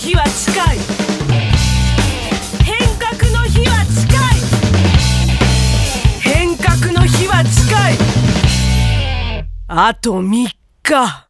日は近い。変革の日は近い。変革の日は近い。あと3日。